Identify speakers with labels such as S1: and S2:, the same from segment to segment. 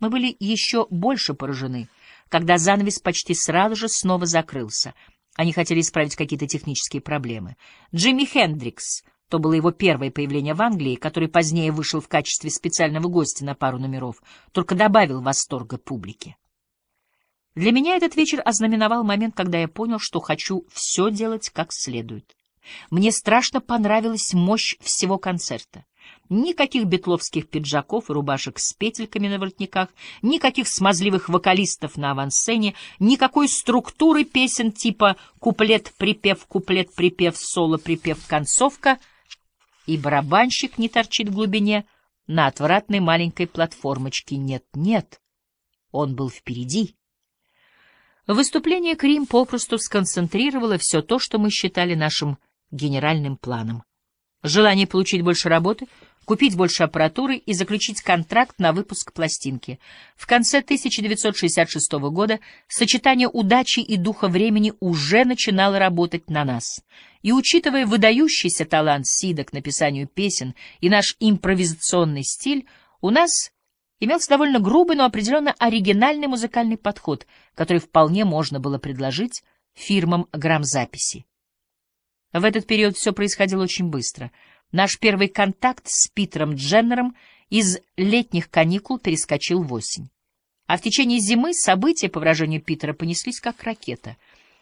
S1: Мы были еще больше поражены, когда занавес почти сразу же снова закрылся. Они хотели исправить какие-то технические проблемы. Джимми Хендрикс, то было его первое появление в Англии, который позднее вышел в качестве специального гостя на пару номеров, только добавил восторга публике. Для меня этот вечер ознаменовал момент, когда я понял, что хочу все делать как следует. Мне страшно понравилась мощь всего концерта. Никаких бетловских пиджаков и рубашек с петельками на воротниках, никаких смазливых вокалистов на авансцене, никакой структуры песен типа куплет-припев, куплет-припев, соло-припев, концовка, и барабанщик не торчит в глубине на отвратной маленькой платформочке. Нет, нет, он был впереди. Выступление Крим попросту сконцентрировало все то, что мы считали нашим генеральным планом. Желание получить больше работы, купить больше аппаратуры и заключить контракт на выпуск пластинки. В конце 1966 года сочетание удачи и духа времени уже начинало работать на нас. И учитывая выдающийся талант Сида к написанию песен и наш импровизационный стиль, у нас имелся довольно грубый, но определенно оригинальный музыкальный подход, который вполне можно было предложить фирмам грамзаписи. В этот период все происходило очень быстро. Наш первый контакт с Питером Дженнером из летних каникул перескочил в осень. А в течение зимы события, по выражению Питера, понеслись как ракета.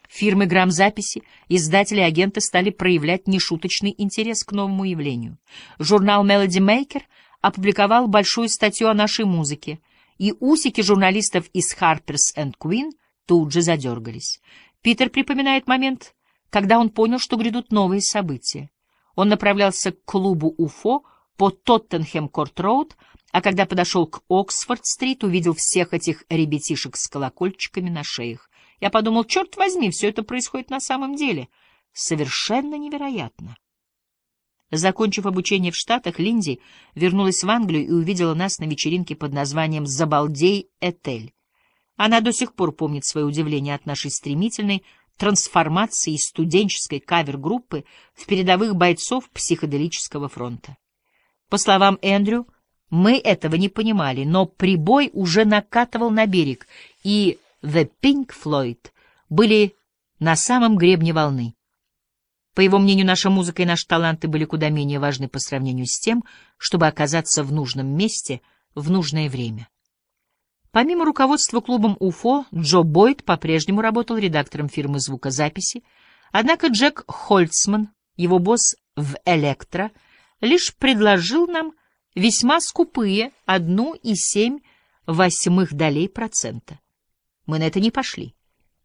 S1: Фирмы грамзаписи, издатели и агенты стали проявлять нешуточный интерес к новому явлению. Журнал Melody Maker опубликовал большую статью о нашей музыке, и усики журналистов из Harper's and Queen тут же задергались. Питер припоминает момент, когда он понял, что грядут новые события. Он направлялся к клубу УФО по Тоттенхэм-Корт-Роуд, а когда подошел к Оксфорд-стрит, увидел всех этих ребятишек с колокольчиками на шеях. Я подумал, черт возьми, все это происходит на самом деле. Совершенно невероятно. Закончив обучение в Штатах, Линди вернулась в Англию и увидела нас на вечеринке под названием «Забалдей Этель». Она до сих пор помнит свое удивление от нашей стремительной, трансформации студенческой кавер-группы в передовых бойцов психоделического фронта. По словам Эндрю, мы этого не понимали, но прибой уже накатывал на берег, и The Pink Floyd были на самом гребне волны. По его мнению, наша музыка и наши таланты были куда менее важны по сравнению с тем, чтобы оказаться в нужном месте в нужное время. Помимо руководства клубом УФО, Джо Бойд по-прежнему работал редактором фирмы звукозаписи, однако Джек Хольцман, его босс в «Электро», лишь предложил нам весьма скупые одну и семь восьмых долей процента. Мы на это не пошли,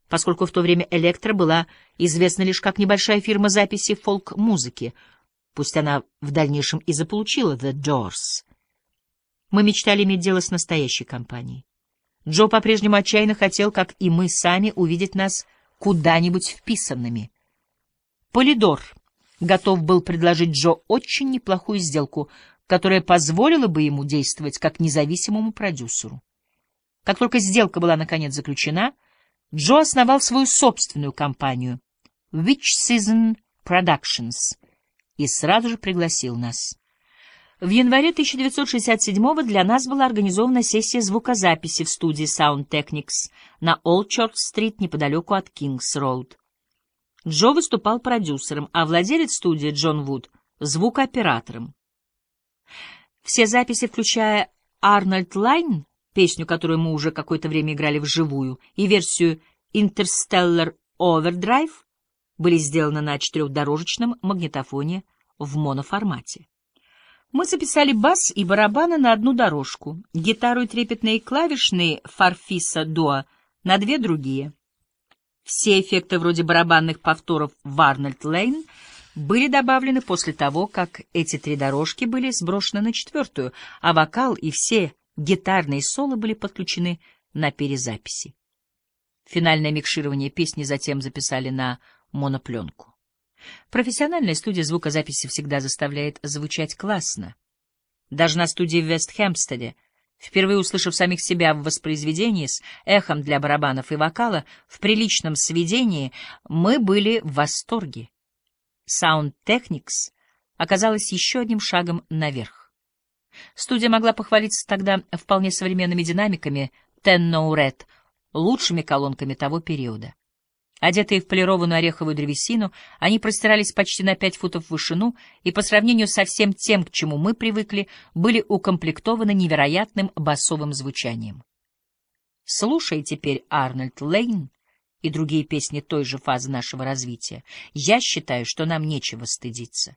S1: поскольку в то время «Электро» была известна лишь как небольшая фирма записи фолк-музыки, пусть она в дальнейшем и заполучила «The Doors». Мы мечтали иметь дело с настоящей компанией. Джо по-прежнему отчаянно хотел, как и мы сами, увидеть нас куда-нибудь вписанными. Полидор готов был предложить Джо очень неплохую сделку, которая позволила бы ему действовать как независимому продюсеру. Как только сделка была наконец заключена, Джо основал свою собственную компанию Witch Season Productions и сразу же пригласил нас. В январе 1967 для нас была организована сессия звукозаписи в студии Sound Technics на Олчорт-стрит неподалеку от Кингс-Роуд. Джо выступал продюсером, а владелец студии Джон Вуд — звукооператором. Все записи, включая «Arnold Layne», песню, которую мы уже какое-то время играли вживую, и версию «Interstellar Overdrive», были сделаны на четырехдорожечном магнитофоне в моноформате. Мы записали бас и барабаны на одну дорожку, гитару и трепетные клавишные Farfisa Duo на две другие. Все эффекты вроде барабанных повторов в Arnold Layne были добавлены после того, как эти три дорожки были сброшены на четвертую, а вокал и все гитарные соло были подключены на перезаписи. Финальное микширование песни затем записали на монопленку. Профессиональная студия звукозаписи всегда заставляет звучать классно. Даже на студии в Вестхэмпстеде, впервые услышав самих себя в воспроизведении с эхом для барабанов и вокала, в приличном сведении, мы были в восторге. Sound Technics оказалась еще одним шагом наверх. Студия могла похвалиться тогда вполне современными динамиками Tenno Red, лучшими колонками того периода. Одетые в полированную ореховую древесину, они простирались почти на пять футов в вышину и по сравнению со всем тем, к чему мы привыкли, были укомплектованы невероятным басовым звучанием. Слушай теперь Арнольд Лейн и другие песни той же фазы нашего развития, я считаю, что нам нечего стыдиться.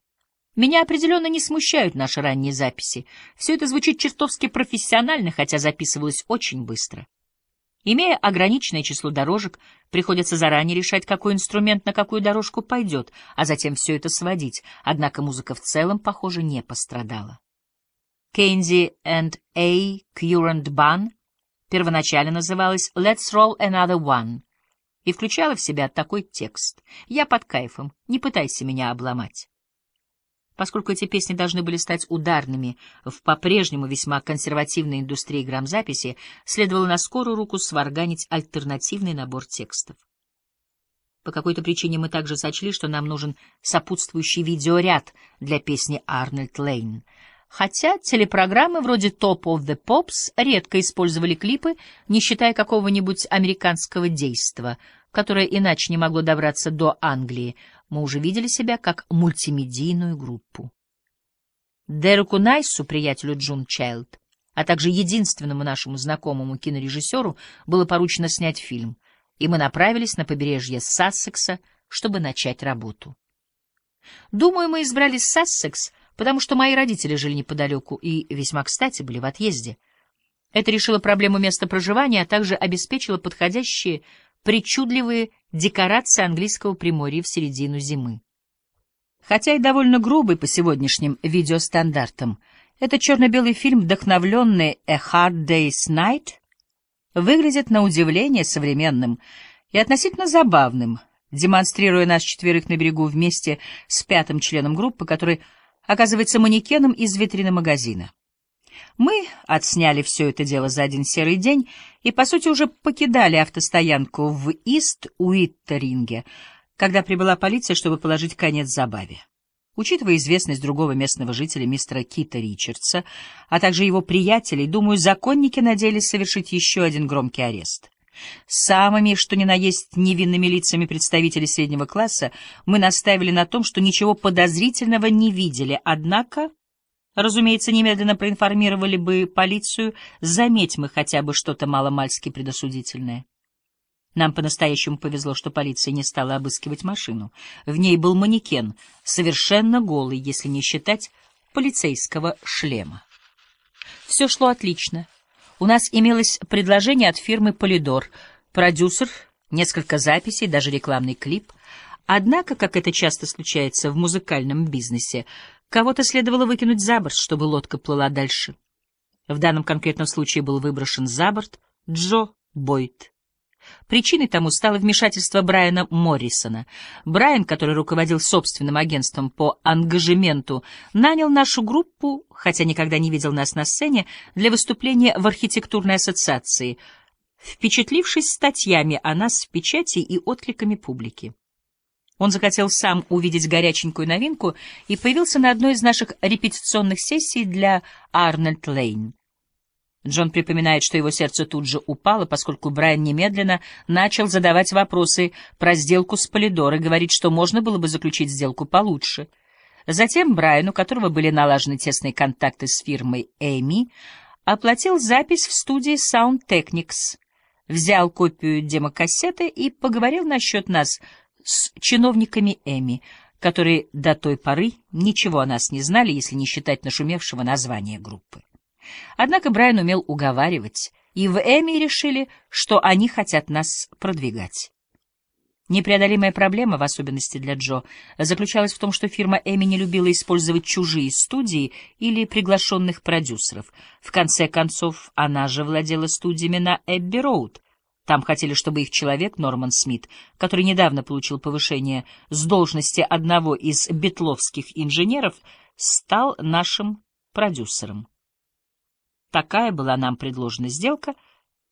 S1: Меня определенно не смущают наши ранние записи. Все это звучит чертовски профессионально, хотя записывалось очень быстро. Имея ограниченное число дорожек, приходится заранее решать, какой инструмент на какую дорожку пойдет, а затем все это сводить, однако музыка в целом, похоже, не пострадала. Кенди and A. Current Bun первоначально называлась «Let's Roll Another One» и включала в себя такой текст «Я под кайфом, не пытайся меня обломать». Поскольку эти песни должны были стать ударными в по-прежнему весьма консервативной индустрии грамзаписи, следовало на скорую руку сварганить альтернативный набор текстов. По какой-то причине мы также сочли, что нам нужен сопутствующий видеоряд для песни «Арнольд Лейн», хотя телепрограммы вроде Top of the Pops редко использовали клипы, не считая какого-нибудь американского действа, которое иначе не могло добраться до Англии, мы уже видели себя как мультимедийную группу. Дереку Найсу, приятелю Джун Чайлд, а также единственному нашему знакомому кинорежиссеру, было поручено снять фильм, и мы направились на побережье Сассекса, чтобы начать работу. Думаю, мы избрали Сассекс, потому что мои родители жили неподалеку и весьма кстати были в отъезде. Это решило проблему места проживания, а также обеспечило подходящие причудливые декорации английского приморья в середину зимы. Хотя и довольно грубый по сегодняшним видеостандартам, этот черно-белый фильм, вдохновленный «A Hard Day's Night», выглядит на удивление современным и относительно забавным, демонстрируя нас четверых на берегу вместе с пятым членом группы, который оказывается манекеном из витрины магазина. Мы отсняли все это дело за один серый день и, по сути, уже покидали автостоянку в Ист-Уиттеринге, когда прибыла полиция, чтобы положить конец забаве. Учитывая известность другого местного жителя, мистера Кита Ричардса, а также его приятелей, думаю, законники надеялись совершить еще один громкий арест. Самыми, что ни на есть, невинными лицами представителей среднего класса мы наставили на том, что ничего подозрительного не видели, однако Разумеется, немедленно проинформировали бы полицию, заметь мы хотя бы что-то маломальски предосудительное. Нам по-настоящему повезло, что полиция не стала обыскивать машину. В ней был манекен, совершенно голый, если не считать полицейского шлема. Все шло отлично. У нас имелось предложение от фирмы «Полидор», продюсер, несколько записей, даже рекламный клип. Однако, как это часто случается в музыкальном бизнесе, Кого-то следовало выкинуть за борт, чтобы лодка плыла дальше. В данном конкретном случае был выброшен за борт Джо Бойт. Причиной тому стало вмешательство Брайана Моррисона. Брайан, который руководил собственным агентством по ангажементу, нанял нашу группу, хотя никогда не видел нас на сцене, для выступления в архитектурной ассоциации, впечатлившись статьями о нас в печати и откликами публики. Он захотел сам увидеть горяченькую новинку и появился на одной из наших репетиционных сессий для Арнольд Лейн. Джон припоминает, что его сердце тут же упало, поскольку Брайан немедленно начал задавать вопросы про сделку с Полидор и говорит, что можно было бы заключить сделку получше. Затем Брайан, у которого были налажены тесные контакты с фирмой Эми, оплатил запись в студии Sound Technics, взял копию демокассеты и поговорил насчет нас — с чиновниками Эми, которые до той поры ничего о нас не знали, если не считать нашумевшего названия группы. Однако Брайан умел уговаривать, и в Эми решили, что они хотят нас продвигать. Непреодолимая проблема, в особенности для Джо, заключалась в том, что фирма Эми не любила использовать чужие студии или приглашенных продюсеров. В конце концов, она же владела студиями на Эбби-Роуд, там хотели, чтобы их человек, Норман Смит, который недавно получил повышение с должности одного из бетловских инженеров, стал нашим продюсером. Такая была нам предложена сделка,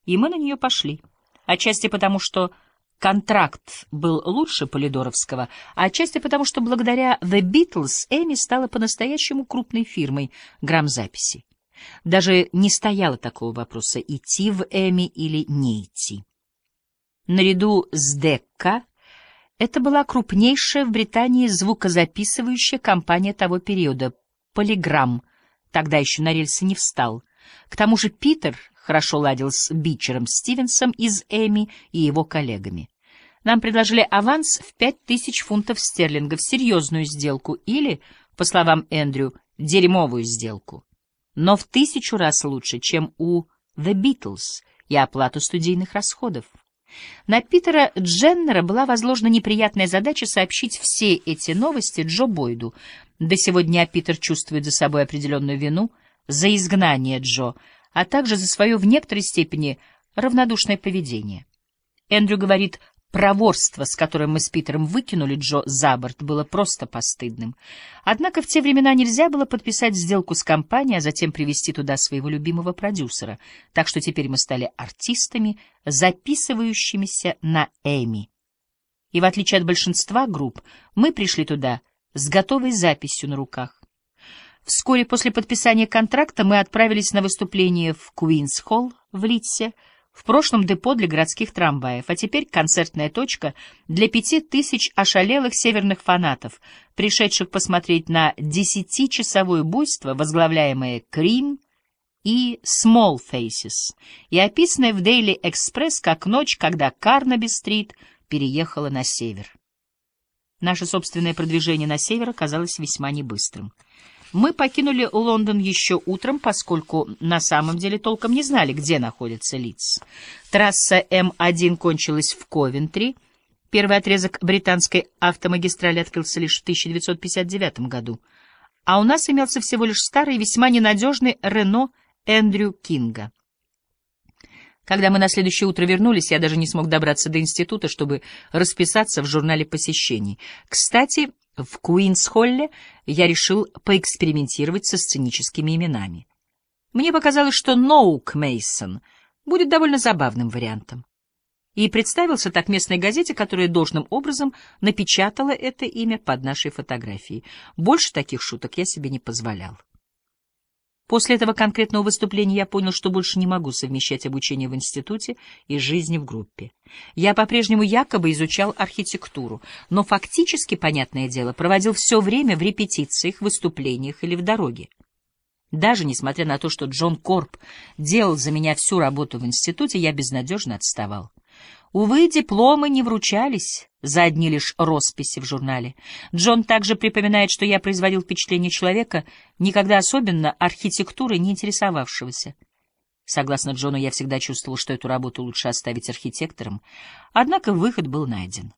S1: и мы на нее пошли. Отчасти потому, что контракт был лучше Полидоровского, а отчасти потому, что благодаря The Beatles Эми стала по-настоящему крупной фирмой грамзаписи. Даже не стояло такого вопроса, идти в Эми или не идти. Наряду с Декка это была крупнейшая в Британии звукозаписывающая компания того периода — Полиграмм, тогда еще на рельсы не встал. К тому же Питер хорошо ладил с Бичером Стивенсом из Эми и его коллегами. Нам предложили аванс в пять тысяч фунтов стерлингов, серьезную сделку или, по словам Эндрю, дерьмовую сделку. Но в тысячу раз лучше, чем у The Beatles и оплату студийных расходов. На Питера Дженнера была возложена неприятная задача сообщить все эти новости Джо Бойду. До сегодня Питер чувствует за собой определенную вину за изгнание Джо, а также за свое в некоторой степени равнодушное поведение. Эндрю говорит, Проворство, с которым мы с Питером выкинули Джо за борт, было просто постыдным. Однако в те времена нельзя было подписать сделку с компанией, а затем привести туда своего любимого продюсера. Так что теперь мы стали артистами, записывающимися на Эми. И в отличие от большинства групп, мы пришли туда с готовой записью на руках. Вскоре после подписания контракта мы отправились на выступление в Куинс-Холл в Литсе, в прошлом депо для городских трамваев, а теперь концертная точка для пяти тысяч ошалелых северных фанатов, пришедших посмотреть на десятичасовое буйство, возглавляемое Крим и Small Faces, и описанное в Daily Express как ночь, когда Карнаби-стрит переехала на север. Наше собственное продвижение на север оказалось весьма небыстрым. Мы покинули Лондон еще утром, поскольку на самом деле толком не знали, где находится Лидс. Трасса М1 кончилась в Ковентри. Первый отрезок британской автомагистрали открылся лишь в 1959 году. А у нас имелся всего лишь старый, весьма ненадежный Рено Эндрю Кинга. Когда мы на следующее утро вернулись, я даже не смог добраться до института, чтобы расписаться в журнале посещений. Кстати, в Куинс-Холле я решил поэкспериментировать со сценическими именами. Мне показалось, что Ноук Мейсон будет довольно забавным вариантом. И представился так местной газете, которая должным образом напечатала это имя под нашей фотографией. Больше таких шуток я себе не позволял. После этого конкретного выступления я понял, что больше не могу совмещать обучение в институте и жизни в группе. Я по-прежнему якобы изучал архитектуру, но фактически, понятное дело, проводил все время в репетициях, выступлениях или в дороге. Даже несмотря на то, что Джон Корп делал за меня всю работу в институте, я безнадежно отставал. Увы, дипломы не вручались за одни лишь росписи в журнале. Джон также припоминает, что я производил впечатление человека, никогда особенно архитектурой не интересовавшегося. Согласно Джону, я всегда чувствовал, что эту работу лучше оставить архитекторам, однако выход был найден.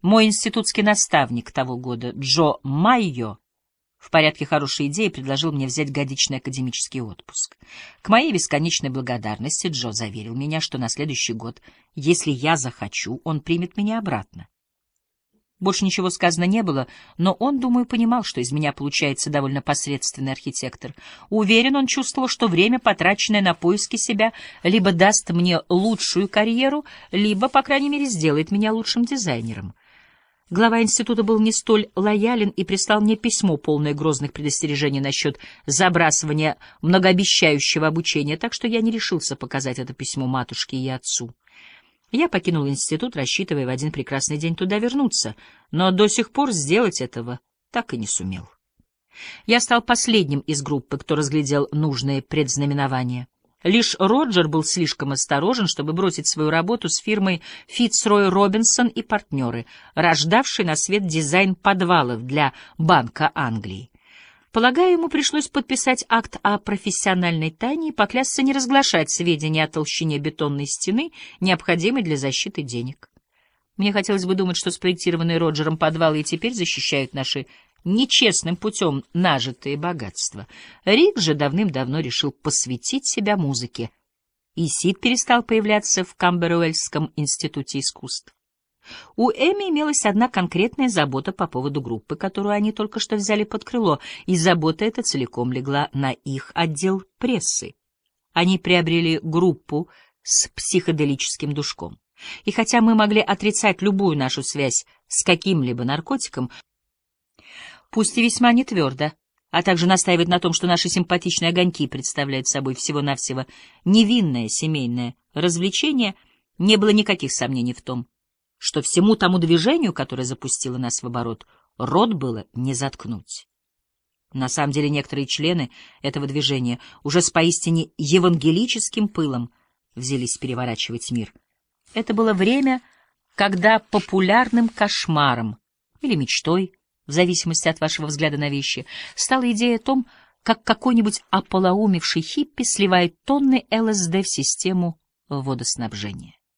S1: Мой институтский наставник того года, Джо Майо, в порядке хорошей идеи предложил мне взять годичный академический отпуск. К моей бесконечной благодарности Джо заверил меня, что на следующий год, если я захочу, он примет меня обратно. Больше ничего сказано не было, но он, думаю, понимал, что из меня получается довольно посредственный архитектор. Уверен, он чувствовал, что время, потраченное на поиски себя, либо даст мне лучшую карьеру, либо, по крайней мере, сделает меня лучшим дизайнером. Глава института был не столь лоялен и прислал мне письмо, полное грозных предостережений насчет забрасывания многообещающего обучения, так что я не решился показать это письмо матушке и отцу. Я покинул институт, рассчитывая в один прекрасный день туда вернуться, но до сих пор сделать этого так и не сумел. Я стал последним из группы, кто разглядел нужные предзнаменования. Лишь Роджер был слишком осторожен, чтобы бросить свою работу с фирмой Фитцрой Робинсон и партнеры, рождавшей на свет дизайн подвалов для Банка Англии. Полагаю, ему пришлось подписать акт о профессиональной тайне и поклясться не разглашать сведения о толщине бетонной стены, необходимой для защиты денег. Мне хотелось бы думать, что спроектированные Роджером подвалы и теперь защищают наши нечестным путем нажитые богатства. Рик же давным-давно решил посвятить себя музыке, и Сид перестал появляться в Камберуэльском институте искусств. У Эми имелась одна конкретная забота по поводу группы, которую они только что взяли под крыло, и забота эта целиком легла на их отдел прессы. Они приобрели группу с психоделическим душком. И хотя мы могли отрицать любую нашу связь с каким-либо наркотиком, пусть и весьма нетвердо, а также настаивать на том, что наши симпатичные огоньки представляют собой всего-навсего невинное семейное развлечение, не было никаких сомнений в том, что всему тому движению, которое запустило нас в оборот, рот было не заткнуть. На самом деле некоторые члены этого движения уже с поистине евангелическим пылом взялись переворачивать мир. Это было время, когда популярным кошмаром или мечтой, в зависимости от вашего взгляда на вещи, стала идея о том, как какой-нибудь ополоумевший хиппи сливает тонны ЛСД в систему водоснабжения.